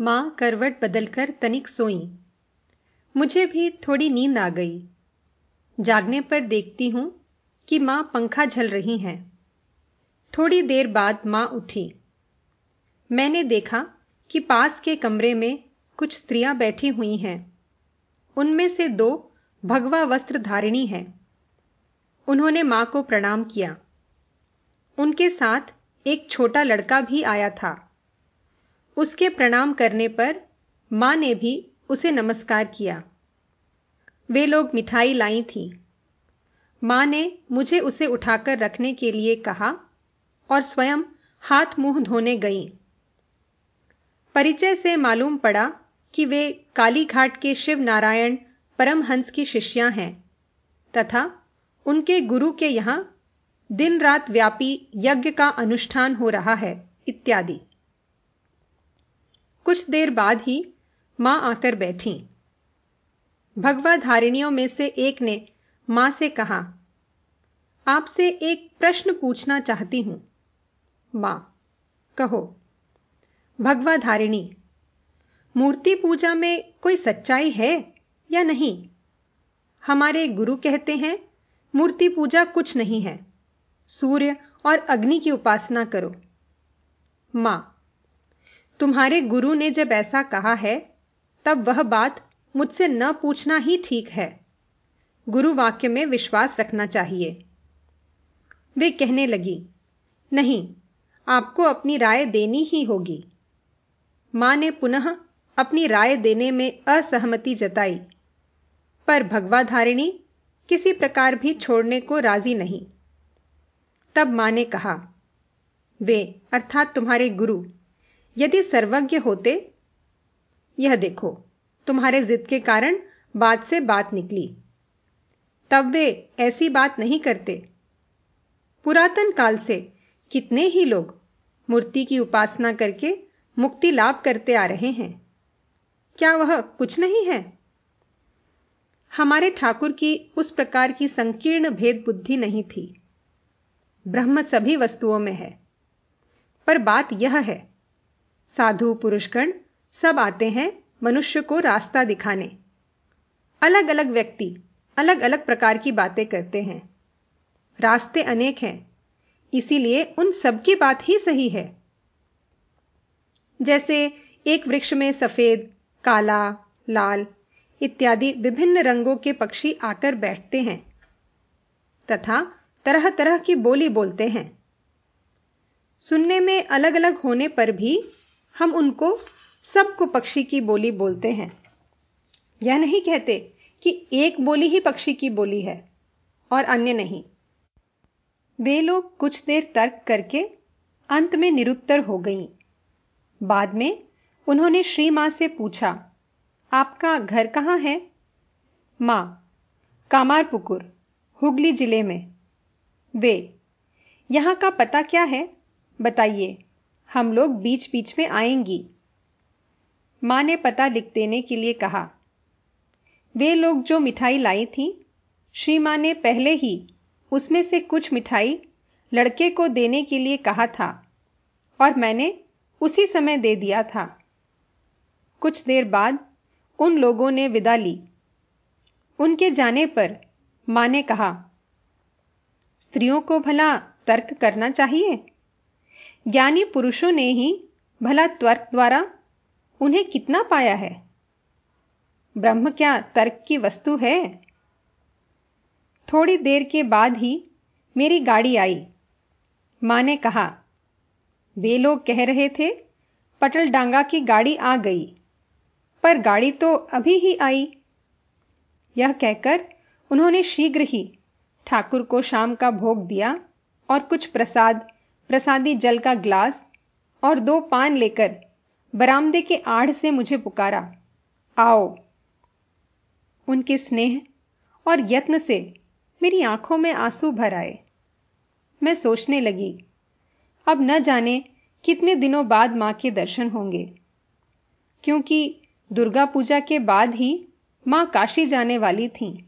माँ करवट बदलकर तनिक सोई। मुझे भी थोड़ी नींद आ गई। जागने पर देखती हूँ कि माँ पंखा झल रही हैं। थोड़ी देर बाद माँ उठी। मैंने देखा कि पास के कमरे में कुछ स्त्रियाँ बैठी हुई हैं। उनमें से दो भगवा वस्त्र धारिणी हैं। उन्होंने माँ को प्रणाम किया। उनके साथ एक छोटा लड़का भी आया था। उसके प्रणाम करने पर माँ ने भी उसे नमस्कार किया। वे लोग मिठाई लाई थी। माँ ने मुझे उसे उठाकर रखने के लिए कहा और स्वयं हाथ मुँह धोने गई। परिचय से मालूम पड़ा कि वे कालीघाट के शिव नारायण परमहंस की शिष्या हैं तथा उनके गुरु के यहाँ दिन रात व्यापी यज्ञ का अनुष्ठान हो रहा है इत्यादि। कुछ देर बाद ही माँ आकर बैठी। भगवा धारिणियों में से एक ने माँ से कहा, आपसे एक प्रश्न पूछना चाहती हूँ। माँ, कहो। भगवा धारिणी मूर्ति पूजा में कोई सच्चाई है या नहीं? हमारे गुरु कहते हैं, मूर्ति पूजा कुछ नहीं है। सूर्य और अग्नि की उपासना करो। माँ तुम्हारे गुरु ने जब ऐसा कहा है, तब वह बात मुझसे न पूछना ही ठीक है। गुरु वाक्य में विश्वास रखना चाहिए। वे कहने लगी, नहीं, आपको अपनी राय देनी ही होगी। माँ ने पुनः अपनी राय देने में असहमति जताई। पर भगवाधारिणी किसी प्रकार भी छोड़ने को राज़ी नहीं। तब माँ ने कहा, वे, अर्थात तुम्हारे गुरु यदि सर्वज्ञ होते, यह देखो, तुम्हारे जिद के कारण बात से बात निकली। तब वे ऐसी बात नहीं करते। पुरातन काल से कितने ही लोग मूर्ति की उपासना करके मुक्ति लाभ करते आ रहे हैं। क्या वह कुछ नहीं है? हमारे ठाकुर की उस प्रकार की संकीर्ण भेद बुद्धि नहीं थी। ब्रह्म सभी वस्तुओं में है। पर बात यह है साधु पुरुषगण सब आते हैं मनुष्य को रास्ता दिखाने। अलग अलग व्यक्ति अलग अलग प्रकार की बातें करते हैं। रास्ते अनेक हैं, इसीलिए उन सबकी बात ही सही है। जैसे एक वृक्ष में सफ़ेद, काला, लाल इत्यादि विभिन्न रंगों के पक्षी आकर बैठते हैं तथा तरह तरह की बोली बोलते हैं। सुनने में अलग अलग होने पर भी हम उनको सबको पक्षी की बोली बोलते हैं। यह नहीं कहते कि एक बोली ही पक्षी की बोली है और अन्य नहीं। वे लोग कुछ देर तर्क करके अंत में निरुत्तर हो गईं। बाद में उन्होंने श्री माँ से पूछा, आपका घर कहाँ है? माँ, कामारपुकुर, हुगली ज़िले में। वे, यहाँ का पता क्या है? बताइए। हम लोग बीच बीच में आएँगी। माँ ने पता लिख देने के लिए कहा। वे लोग जो मिठाई लाई थी श्री माँ ने पहले ही उसमें से कुछ मिठाई लड़के को देने के लिए कहा था और मैंने उसी समय दे दिया था। कुछ देर बाद उन लोगों ने विदा ली। उनके जाने पर माँ ने कहा, स्त्रियों को भला तर्क करना चाहिए? ज्ञानी पुरुषों ने ही भला तर्क द्वारा उन्हें कितना पाया है? ब्रह्म क्या तर्क की वस्तु है? थोड़ी देर के बाद ही मेरी गाड़ी आई। माँ ने कहा, वे लोग कह रहे थे पटल डांगा की गाड़ी आ गई, पर गाड़ी तो अभी ही आई। यह कहकर उन्होंने शीघ्र ही ठाकुर को शाम का भोग दिया और कुछ प्रसाद प्रसादी जल का ग्लास और दो पान लेकर बरामदे के आड़ से मुझे पुकारा। आओ, उनके स्नेह और यत्न से मेरी आँखों में आँसू भर आए। मैं सोचने लगी, अब न जाने कितने दिनों बाद माँ के दर्शन होंगे। क्योंकि दुर्गा पूजा के बाद ही माँ काशी जाने वाली थीं।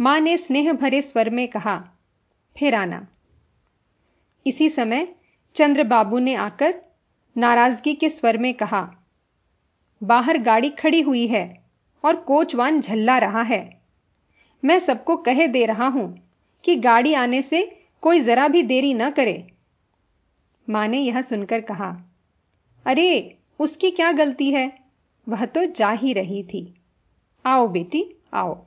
माँ ने स्नेह भरे स्वर में कहा, फिर आना। इसी समय चंद्रबाबू ने आकर नाराज़गी के स्वर में कहा, बाहर गाड़ी खड़ी हुई है और कोचवान झल्ला रहा है। मैं सबको कह दे रहा हूँ कि गाड़ी आने से कोई जरा भी देरी न करे। माँ ने यह सुनकर कहा, अरे, उसकी क्या गलती है? वह तो जा ही रही थी। आओ बेटी, आओ।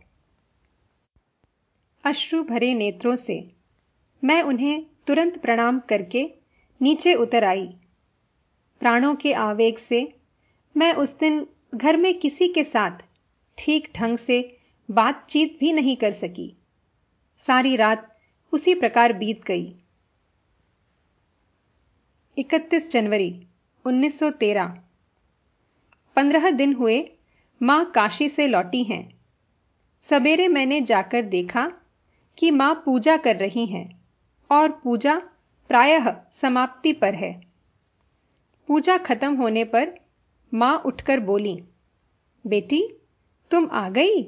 अश्रु भरे नेत्रों से मैं उन्हें तुरंत प्रणाम करके नीचे उतर आई। प्राणों के आवेग से मैं उस दिन घर में किसी के साथ ठीक ढंग से बातचीत भी नहीं कर सकी। सारी रात उसी प्रकार बीत गई। 31 जनवरी 1913 पंद्रह दिन हुए, माँ काशी से लौटी हैं। सवेरे मैंने जाकर देखा कि माँ पूजा कर रही हैं। और पूजा प्रायः समाप्ति पर है। पूजा खत्म होने पर माँ उठकर बोली, बेटी, तुम आ गई?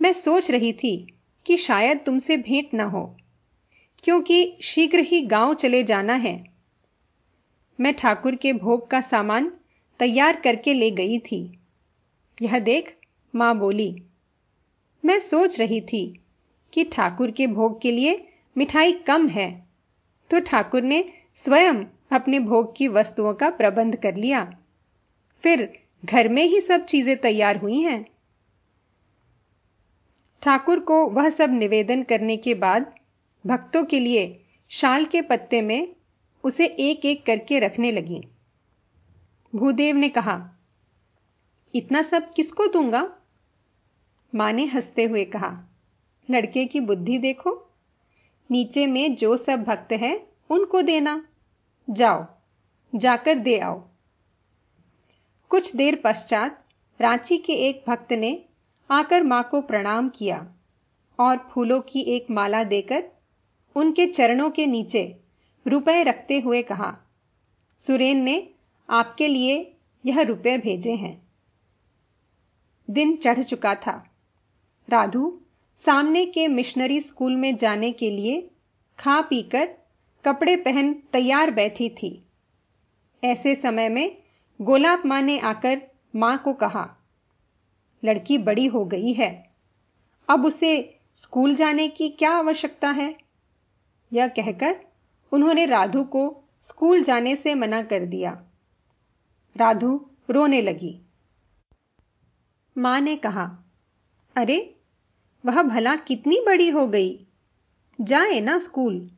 मैं सोच रही थी कि शायद तुमसे भेंट न हो, क्योंकि शीघ्र ही गाँव चले जाना है। मैं ठाकुर के भोग का सामान तैयार करके ले गई थी। यह देख माँ बोली, मैं सोच रही थी कि ठाकुर के भोग के लिए मिठाई कम है। तो ठाकुर ने स्वयं अपने भोग की वस्तुओं का प्रबंध कर लिया। फिर घर में ही सब चीज़ें तैयार हुई हैं। ठाकुर को वह सब निवेदन करने के बाद भक्तों के लिए शाल के पत्ते में उसे एक एक करके रखने लगी। भूदेव ने कहा, इतना सब किसको दूँगा? माँ ने हँसते हुए कहा, लड़के की बुद्धि देखो। नीचे में जो सब भक्त हैं, उनको देना। जाओ, जाकर दे आओ। कुछ देर पश्चात रांची के एक भक्त ने आकर माँ को प्रणाम किया और फूलों की एक माला देकर उनके चरणों के नीचे रुपए रखते हुए कहा, सुरेन ने आपके लिए यह रुपए भेजे हैं। दिन चढ़ चुका था। राधु सामने के मिशनरी स्कूल में जाने के लिए खा पीकर कपड़े पहन तैयार बैठी थी। ऐसे समय में गोलाब माँ ने आकर माँ को कहा, लड़की बड़ी हो गई है, अब उसे स्कूल जाने की क्या आवश्यकता है? यह कहकर उन्होंने राधु को स्कूल जाने से मना कर दिया। राधु रोने लगी। माँ ने कहा, अरे वह भला कितनी बड़ी हो गई। जाए ना स्कूल।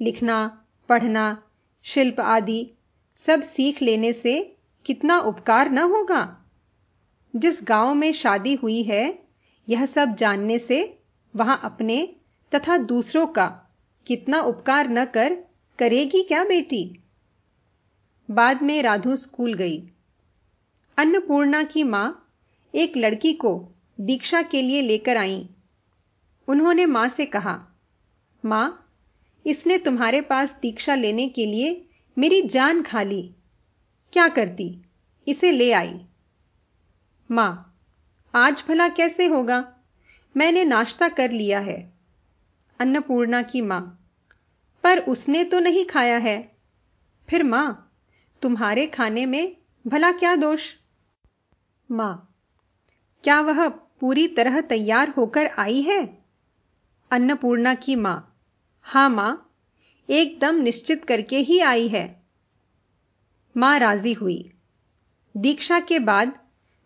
लिखना, पढ़ना, शिल्प आदि सब सीख लेने से कितना उपकार न होगा। जिस गाँव में शादी हुई है, यह सब जानने से वहाँ अपने तथा दूसरों का कितना उपकार न कर, करेगी क्या बेटी? बाद में राधु स्कूल गई। अन्नपूर्णा की माँ एक लड़की को दीक्षा के लिए लेकर आई। उन्होंने माँ से कहा, माँ, इसने तुम्हारे पास दीक्षा लेने के लिए मेरी जान खा ली। क्या करती? इसे ले आई। माँ, आज भला कैसे होगा? मैंने नाश्ता कर लिया है। अन्नपूर्णा की माँ, पर उसने तो नहीं खाया है। फिर माँ, तुम्हारे खाने में भला क्या दोष? माँ, क्या वह पूरी तरह तैयार होकर आई है? अन्नपूर्णा की माँ। हाँ माँ, एकदम निश्चित करके ही आई है। माँ राज़ी हुई। दीक्षा के बाद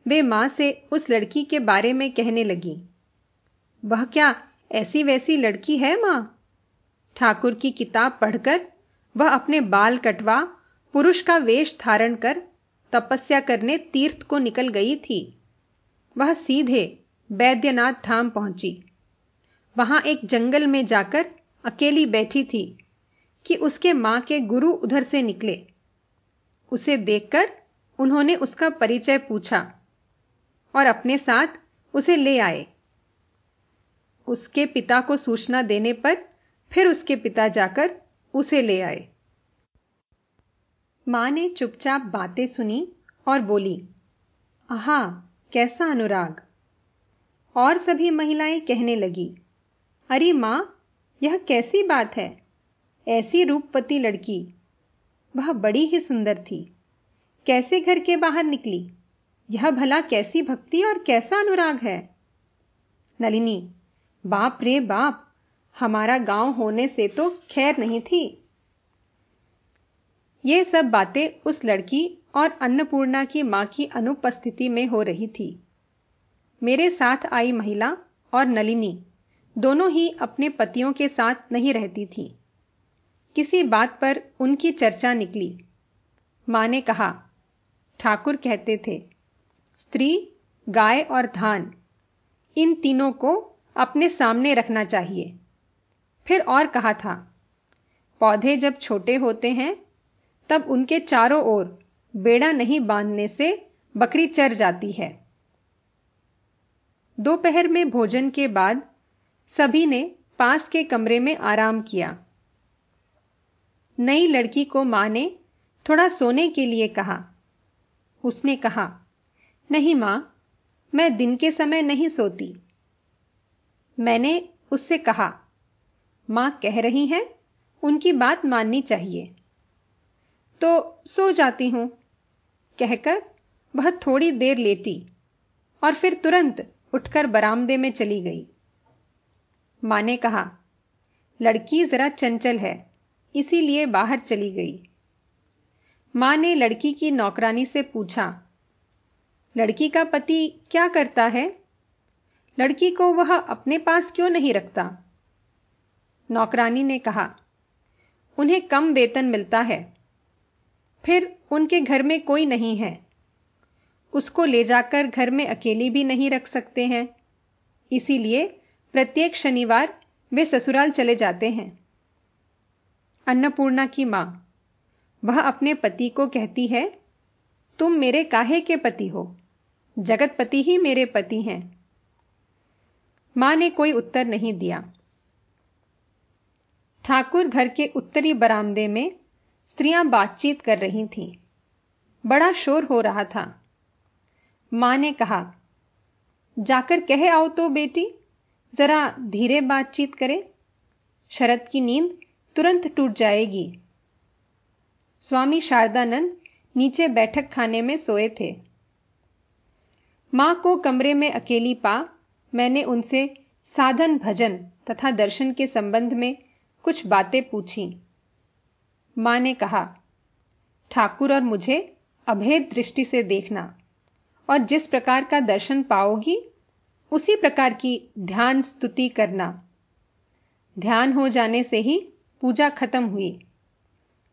वे माँ से उस लड़की के बारे में कहने लगी। वह क्या ऐसी वैसी लड़की है माँ? ठाकुर की किताब पढ़कर वह अपने बाल कटवा, पुरुष का वेश धारण कर, तपस्या करने तीर्थ को निकल गई थी। वह सीधे बैद्यनाथ धाम पहुँची। वहाँ एक जंगल में जाकर अकेली बैठी थी कि उसके माँ के गुरु उधर से निकले। उसे देखकर उन्होंने उसका परिचय पूछा और अपने साथ उसे ले आए। उसके पिता को सूचना देने पर फिर उसके पिता जाकर उसे ले आए। माँ ने चुपचाप बातें सुनी और बोली, आहा, कैसा अनुराग! और सभी महिलाएँ कहने लगी अरे माँ, यह कैसी बात है? ऐसी रूपवती लड़की। वह बड़ी ही सुंदर थी। कैसे घर के बाहर निकली? यह भला कैसी भक्ति और कैसा अनुराग है? नलिनी, बाप रे बाप, हमारा गाँव होने से तो खैर नहीं थी। ये सब बातें उस लड़की और अन्नपूर्णा की माँ की अनुपस्थिति में हो रही थी। मेरे साथ आई महिला और नलिनी। दोनों ही अपने पतियों के साथ नहीं रहती थी। किसी बात पर उनकी चर्चा निकली। माँ ने कहा, ठाकुर कहते थे, स्त्री, गाय और धान, इन तीनों को अपने सामने रखना चाहिए। फिर और कहा था, पौधे जब छोटे होते हैं, तब उनके चारों ओर बेड़ा नहीं बांधने से बकरी चर जाती है। दोपहर में भोजन के बाद सभी ने पास के कमरे में आराम किया। नई लड़की को माँ ने थोड़ा सोने के लिए कहा। उसने कहा, नहीं माँ, मैं दिन के समय नहीं सोती। मैंने उससे कहा, माँ कह रही हैं, उनकी बात माननी चाहिए। तो सो जाती हूँ। कहकर वह थोड़ी देर लेटी और फिर तुरंत उठकर बरामदे में चली गई। माँ ने कहा, लड़की जरा चंचल है, इसीलिए बाहर चली गई. माँ ने लड़की की नौकरानी से पूछा, लड़की का पति क्या करता है? लड़की को वह अपने पास क्यों नहीं रखता? नौकरानी ने कहा, उन्हें कम वेतन मिलता है, फिर उनके घर में कोई नहीं है। उसको ले जाकर घर में अकेली भी नहीं रख सकते हैं, इसीलिए प्रत्येक शनिवार वे ससुराल चले जाते हैं। अन्नपूर्णा की माँ। वह अपने पति को कहती है, तुम मेरे काहे के पति हो? जगतपति ही मेरे पति हैं। माँ ने कोई उत्तर नहीं दिया। ठाकुर घर के उत्तरी बरामदे में स्त्रियाँ बातचीत कर रही थीं। बड़ा शोर हो रहा था। माँ ने कहा, जाकर कह आओ तो बेटी। जरा धीरे बातचीत करें। शरद की नींद तुरंत टूट जाएगी। स्वामी शारदानंद नीचे बैठक खाने में सोए थे। माँ को कमरे में अकेली पा, मैंने उनसे साधन भजन तथा दर्शन के संबंध में कुछ बातें पूछी। माँ ने कहा, ठाकुर और मुझे अभेद दृष्टि से देखना और जिस प्रकार का दर्शन पाओगी उसी प्रकार की ध्यान स्तुति करना। ध्यान हो जाने से ही पूजा खत्म हुई।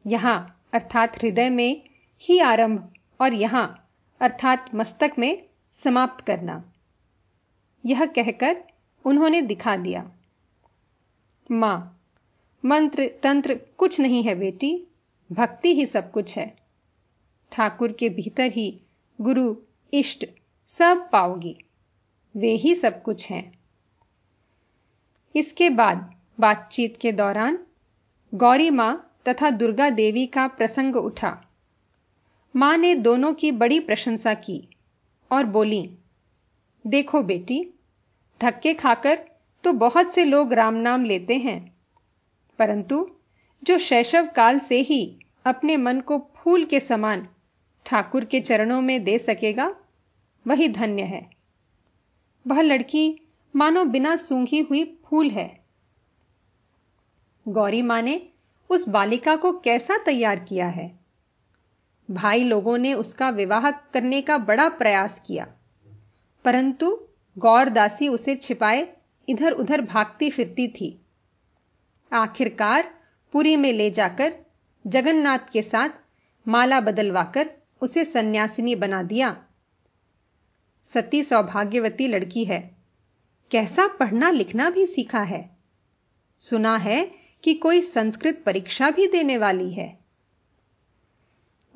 यहाँ अर्थात हृदय में ही आरंभ और यहाँ अर्थात मस्तक में समाप्त करना। यह कहकर उन्होंने दिखा दिया। माँ, मंत्र, तंत्र कुछ नहीं है बेटी, भक्ति ही सब कुछ है। ठाकुर के भीतर ही गुरु, इष्ट सब पाओगी। वे ही सब कुछ हैं। इसके बाद बातचीत के दौरान गौरी माँ तथा दुर्गा देवी का प्रसंग उठा। माँ ने दोनों की बड़ी प्रशंसा की और बोली, देखो बेटी, धक्के खाकर तो बहुत से लोग राम नाम लेते हैं, परंतु जो शैशव काल से ही अपने मन को फूल के समान ठाकुर के चरणों में दे सकेगा, वही धन्य है। वह लड़की मानो बिना सूंघी हुई फूल है। गौरी माँ ने उस बालिका को कैसा तैयार किया है? भाई लोगों ने उसका विवाह करने का बड़ा प्रयास किया, परंतु गौरदासी उसे छिपाए इधर उधर भागती फिरती थी। आखिरकार पुरी में ले जाकर जगन्नाथ के साथ माला बदलवाकर उसे सन्यासिनी बना दिया। सती सौभाग्यवती लड़की है। कैसा पढ़ना लिखना भी सीखा है। सुना है कि कोई संस्कृत परीक्षा भी देने वाली है।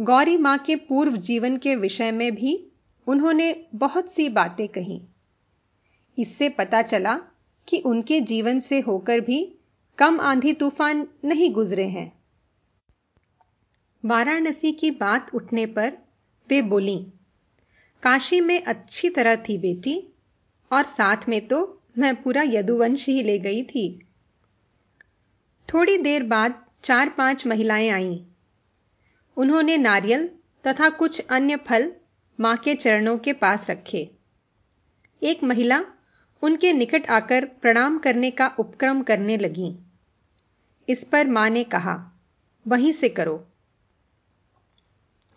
गौरी माँ के पूर्व जीवन के विषय में भी उन्होंने बहुत सी बातें कही। इससे पता चला कि उनके जीवन से होकर भी कम आंधी तूफ़ान नहीं गुजरे हैं। वाराणसी की बात उठने पर वे बोली काशी में अच्छी तरह थी बेटी, और साथ में तो मैं पूरा यदुवंश ही ले गई थी। थोड़ी देर बाद चार पाँच महिलाएँ आईं। उन्होंने नारियल तथा कुछ अन्य फल माँ के चरणों के पास रखे। एक महिला उनके निकट आकर प्रणाम करने का उपक्रम करने लगी। इस पर माँ ने कहा, वहीं से करो।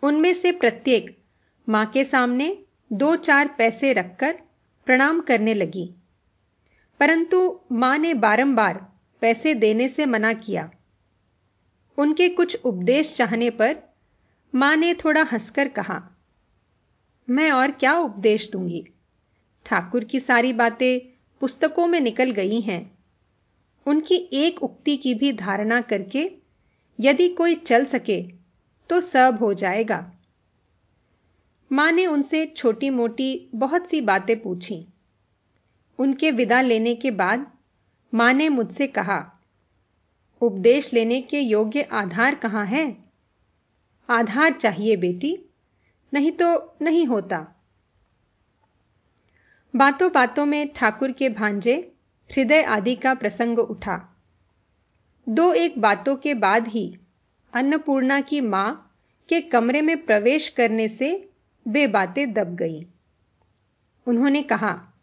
उनमें से प्रत्येक माँ के सामने दो चार पैसे रखकर प्रणाम करने लगी। परंतु माँ ने बारंबार पैसे देने से मना किया। उनके कुछ उपदेश चाहने पर माँ ने थोड़ा हंसकर कहा, मैं और क्या उपदेश दूँगी? ठाकुर की सारी बातें पुस्तकों में निकल गई हैं। उनकी एक उक्ति की भी धारणा करके यदि कोई चल सके तो सब हो जाएगा। माँ ने उनसे छोटी मोटी बहुत सी बातें पूछी। उनके विदा लेने के बाद माँ ने मुझसे कहा, उपदेश लेने के योग्य आधार कहाँ है? आधार चाहिए बेटी, नहीं तो नहीं होता। बातों बातों में ठाकुर के भांजे हृदय आदि का प्रसंग उठा। दो एक बातों के बाद ही अन्नपूर्णा की माँ के कमरे में प्रवेश करने से वे बातें दब गईं। उन्होंने कहा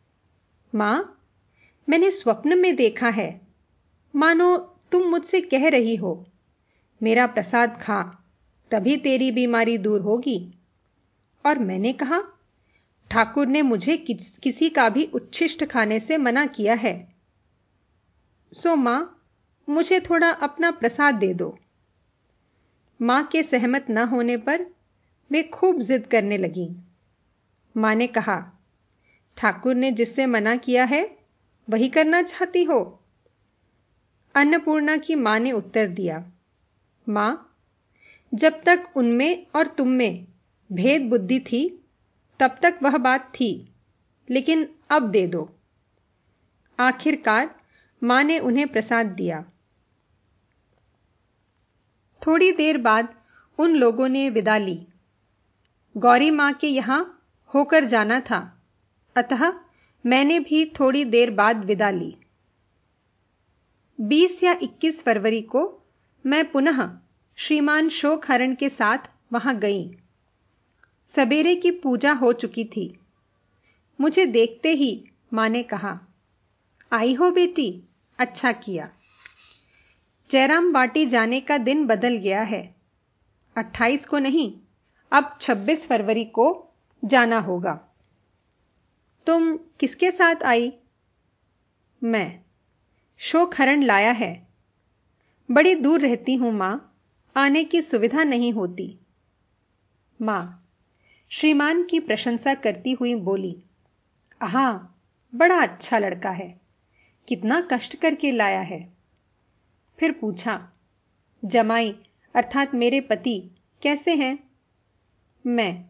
माँ मैंने स्वप्न में देखा है। मानो तुम मुझसे कह रही हो मेरा प्रसाद खा तभी तेरी बीमारी दूर होगी। और मैंने कहा ठाकुर ने मुझे किस, किसी का भी उच्छिष्ट खाने से मना किया है। सो माँ मुझे थोड़ा अपना प्रसाद दे दो। माँ के सहमत न होने पर वे खूब जिद करने लगी। माँ ने कहा, ठाकुर ने जिससे मना किया है, वही करना चाहती हो? अन्नपूर्णा की माँ ने उत्तर दिया, माँ, जब तक उनमें और तुम में भेद बुद्धि थी, तब तक वह बात थी, लेकिन अब दे दो। आखिरकार माँ ने उन्हें प्रसाद दिया। थोड़ी देर बाद उन लोगों ने विदा ली। गौरी माँ के यहाँ होकर जाना था। अतः मैंने भी थोड़ी देर बाद विदा ली। 20 या 21 फरवरी को मैं पुनः श्रीमान शोक हरण के साथ वहाँ गई। सवेरे की पूजा हो चुकी थी। मुझे देखते ही माँ ने कहा, आई हो बेटी अच्छा किया। जयराम बाटी जाने का दिन बदल गया है। 28 को नहीं अब 26 फरवरी को जाना होगा। तुम किसके साथ आई? मैं। शोकहरण लाया है। बड़ी दूर रहती हूँ माँ। आने की सुविधा नहीं होती। माँ, श्रीमान की प्रशंसा करती हुई बोली, आहा, बड़ा अच्छा लड़का है। कितना कष्ट करके लाया है। फिर पूछा, जमाई, अर्थात मेरे पति कैसे हैं? मैं।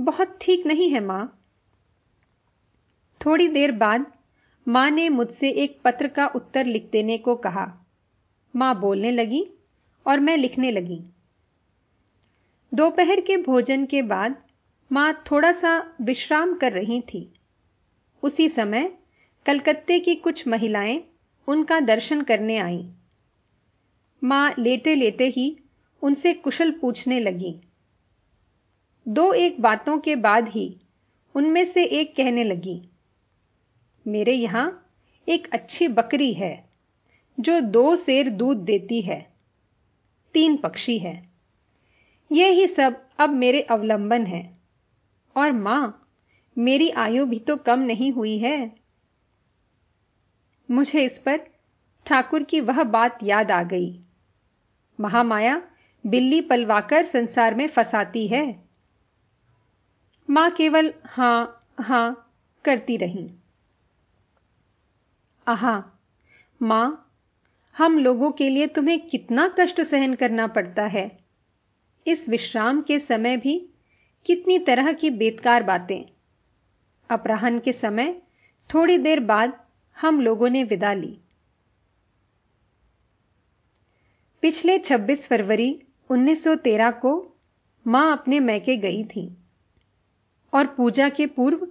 बहुत ठीक नहीं है माँ। थोड़ी देर बाद माँ ने मुझसे एक पत्र का उत्तर लिख देने को कहा। माँ बोलने लगी और मैं लिखने लगी। दोपहर के भोजन के बाद माँ थोड़ा सा विश्राम कर रही थी। उसी समय कलकत्ते की कुछ महिलाएँ उनका दर्शन करने आईं। माँ लेटे लेटे ही उनसे कुशल पूछने लगी। दो एक बातों के बाद ही उनमें से एक कहने लगी, मेरे यहाँ एक अच्छी बकरी है, जो दो सेर दूध देती है, तीन पक्षी है। ये ही सब अब मेरे अवलंबन है, और माँ, मेरी आयु भी तो कम नहीं हुई है। मुझे इस पर ठाकुर की वह बात याद आ गई। महामाया बिल्ली पलवाकर संसार में फंसाती है। माँ केवल हाँ हाँ करती रही। आहा, माँ, हम लोगों के लिए तुम्हें कितना कष्ट सहन करना पड़ता है। इस विश्राम के समय भी कितनी तरह की बेतकार बातें। अपराहन के समय थोड़ी देर बाद हम लोगों ने विदा ली। पिछले 26 फरवरी 1913 को माँ अपने मैके गई थी। और पूजा के पूर्व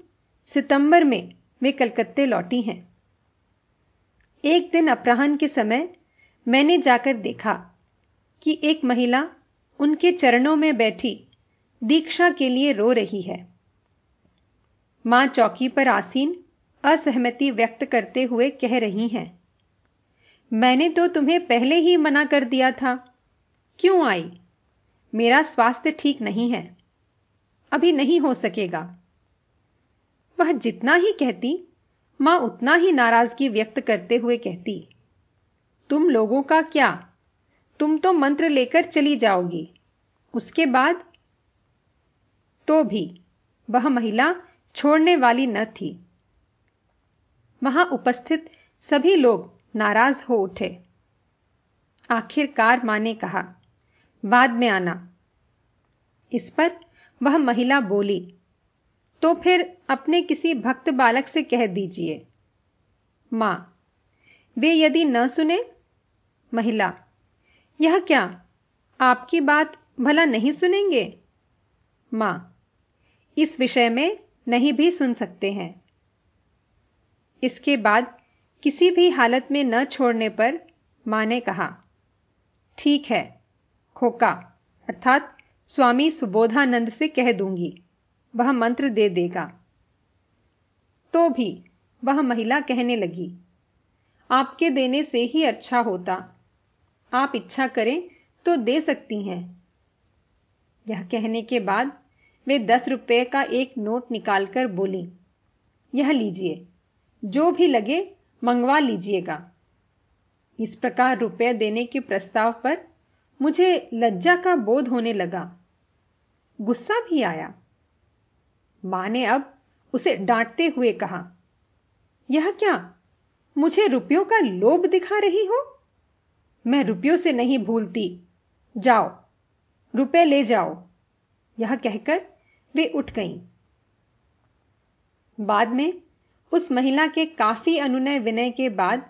सितंबर में वे कलकत्ते लौटी हैं। एक दिन अपराहन के समय मैंने जाकर देखा कि एक महिला उनके चरणों में बैठी दीक्षा के लिए रो रही है। माँ चौकी पर आसीन, असहमति व्यक्त करते हुए कह रही हैं, मैंने तो तुम्हें पहले ही मना कर दिया था। क्यों आई? मेरा स्वास्थ्य ठीक नहीं है। अभी नहीं हो सकेगा। वह जितना ही कहती, माँ उतना ही नाराज़गी व्यक्त करते हुए कहती, तुम लोगों का क्या? तुम तो मंत्र लेकर चली जाओगी। उसके बाद? तो भी वह महिला छोड़ने वाली न थी। वहाँ उपस्थित सभी लोग नाराज़ हो उठे। आखिरकार माँ ने कहा, बाद में आना। इस पर वह महिला बोली तो फिर अपने किसी भक्त बालक से कह दीजिए। माँ, वे यदि न सुने? महिला, यह क्या, आपकी बात भला नहीं सुनेंगे? माँ, इस विषय में नहीं भी सुन सकते हैं। इसके बाद किसी भी हालत में न छोड़ने पर माँ ने कहा, ठीक है खोका अर्थात स्वामी सुबोधानंद से कह दूँगी। वह मंत्र दे देगा। तो भी वह महिला कहने लगी, आपके देने से ही अच्छा होता। आप इच्छा करें तो दे सकती हैं। यह कहने के बाद वे दस रुपए का एक नोट निकालकर बोली, यह लीजिए, जो भी लगे मंगवा लीजिएगा। इस प्रकार रुपए देने के प्रस्ताव पर मुझे लज्जा का बोध होने लगा। गुस्सा भी आया। माँ ने अब उसे डांटते हुए कहा, यह क्या? मुझे रुपयों का लोभ दिखा रही हो? मैं रुपयों से नहीं भूलती। जाओ, रुपए ले जाओ। यह कहकर वे उठ गईं। बाद में उस महिला के काफ़ी अनुनय विनय के बाद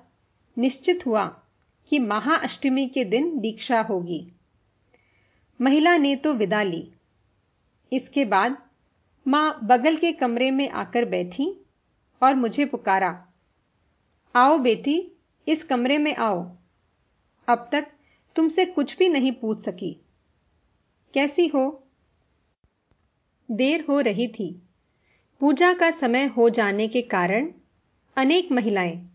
निश्चित हुआ कि महाअष्टमी के दिन दीक्षा होगी। महिला ने तो विदा ली। इसके बाद माँ बगल के कमरे में आकर बैठी और मुझे पुकारा, आओ बेटी, इस कमरे में आओ। अब तक तुमसे कुछ भी नहीं पूछ सकी। कैसी हो? देर हो रही थी। पूजा का समय हो जाने के कारण अनेक महिलाएँ,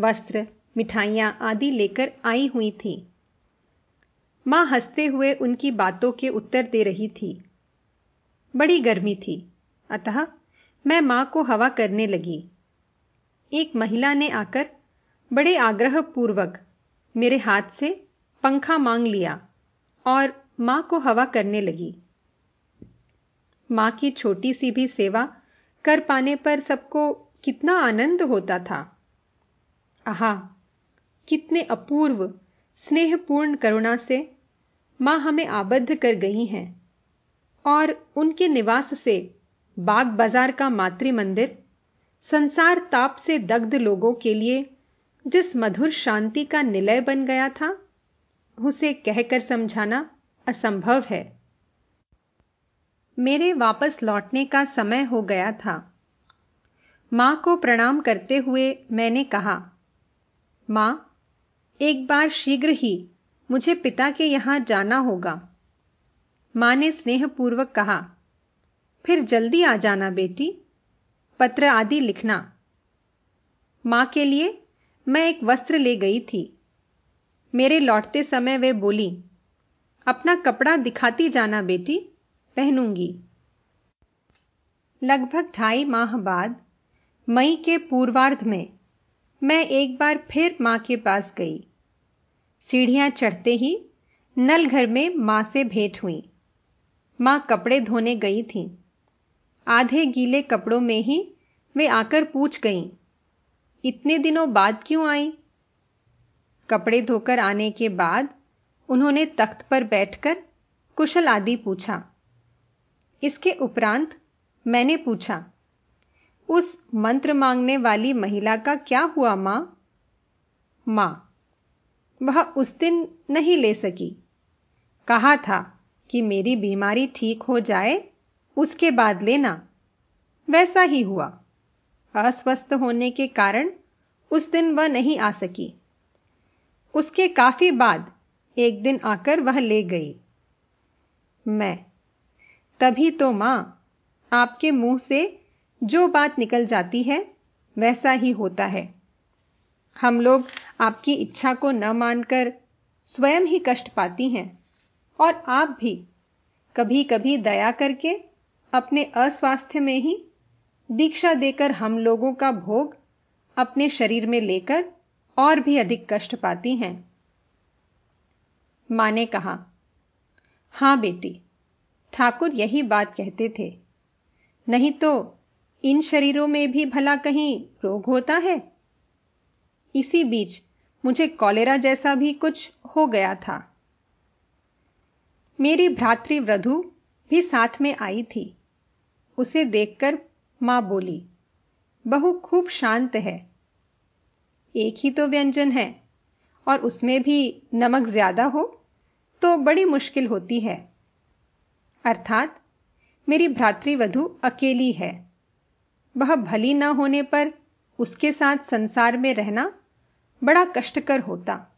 वस्त्र मिठाइयाँ आदि लेकर आई हुई थी। माँ हँसते हुए उनकी बातों के उत्तर दे रही थी। बड़ी गर्मी थी, अतः मैं माँ को हवा करने लगी। एक महिला ने आकर बड़े आग्रह पूर्वक मेरे हाथ से पंखा मांग लिया और माँ को हवा करने लगी। माँ की छोटी सी भी सेवा कर पाने पर सबको कितना आनंद होता था। आहा कितने अपूर्व, स्नेहपूर्ण करुणा से माँ हमें आबद्ध कर गई हैं। और उनके निवास से बाग बाज़ार का मातृ मंदिर, संसार ताप से दग्ध लोगों के लिए जिस मधुर शांति का निलय बन गया था, उसे कहकर समझाना असंभव है। मेरे वापस लौटने का समय हो गया था। माँ को प्रणाम करते हुए मैंने कहा, माँ एक बार शीघ्र ही मुझे पिता के यहाँ जाना होगा। माँ ने स्नेहपूर्वक कहा, फिर जल्दी आ जाना बेटी, पत्र आदि लिखना। माँ के लिए मैं एक वस्त्र ले गई थी। मेरे लौटते समय वे बोली, अपना कपड़ा दिखाती जाना बेटी, पहनूँगी। लगभग ढाई माह बाद, मई के पूर्वार्ध में, मैं एक बार फिर माँ के पास गई। सीढ़ियाँ चढ़ते ही नल घर में माँ से भेंट हुई। माँ कपड़े धोने गई थी। आधे गीले कपड़ों में ही वे आकर पूछ गईं, इतने दिनों बाद क्यों आई? कपड़े धोकर आने के बाद उन्होंने तख्त पर बैठकर कुशल आदि पूछा। इसके उपरांत मैंने पूछा, उस मंत्र मांगने वाली महिला का क्या हुआ माँ? माँ वह उस दिन नहीं ले सकी। कहा था कि मेरी बीमारी ठीक हो जाए, उसके बाद लेना। वैसा ही हुआ। अस्वस्थ होने के कारण उस दिन वह नहीं आ सकी। उसके काफ़ी बाद एक दिन आकर वह ले गई। मैं, तभी तो माँ, आपके मुँह से जो बात निकल जाती है, वैसा ही होता है। हम लोग आपकी इच्छा को न मानकर स्वयं ही कष्ट पाती हैं और आप भी कभी कभी दया करके अपने अस्वास्थ्य में ही दीक्षा देकर हम लोगों का भोग अपने शरीर में लेकर और भी अधिक कष्ट पाती हैं। माँ ने कहा, हाँ बेटी, ठाकुर यही बात कहते थे। नहीं तो इन शरीरों में भी भला कहीं रोग होता है? इसी बीच मुझे कॉलेरा जैसा भी कुछ हो गया था। मेरी भ्रातृवधु भी साथ में आई थी। उसे देखकर माँ बोली, बहु खूब शांत है। एक ही तो व्यंजन है और उसमें भी नमक ज़्यादा हो तो बड़ी मुश्किल होती है। अर्थात मेरी भ्रातृवधु अकेली है। वह भली न होने पर उसके साथ संसार में रहना बड़ा कष्टकर होता।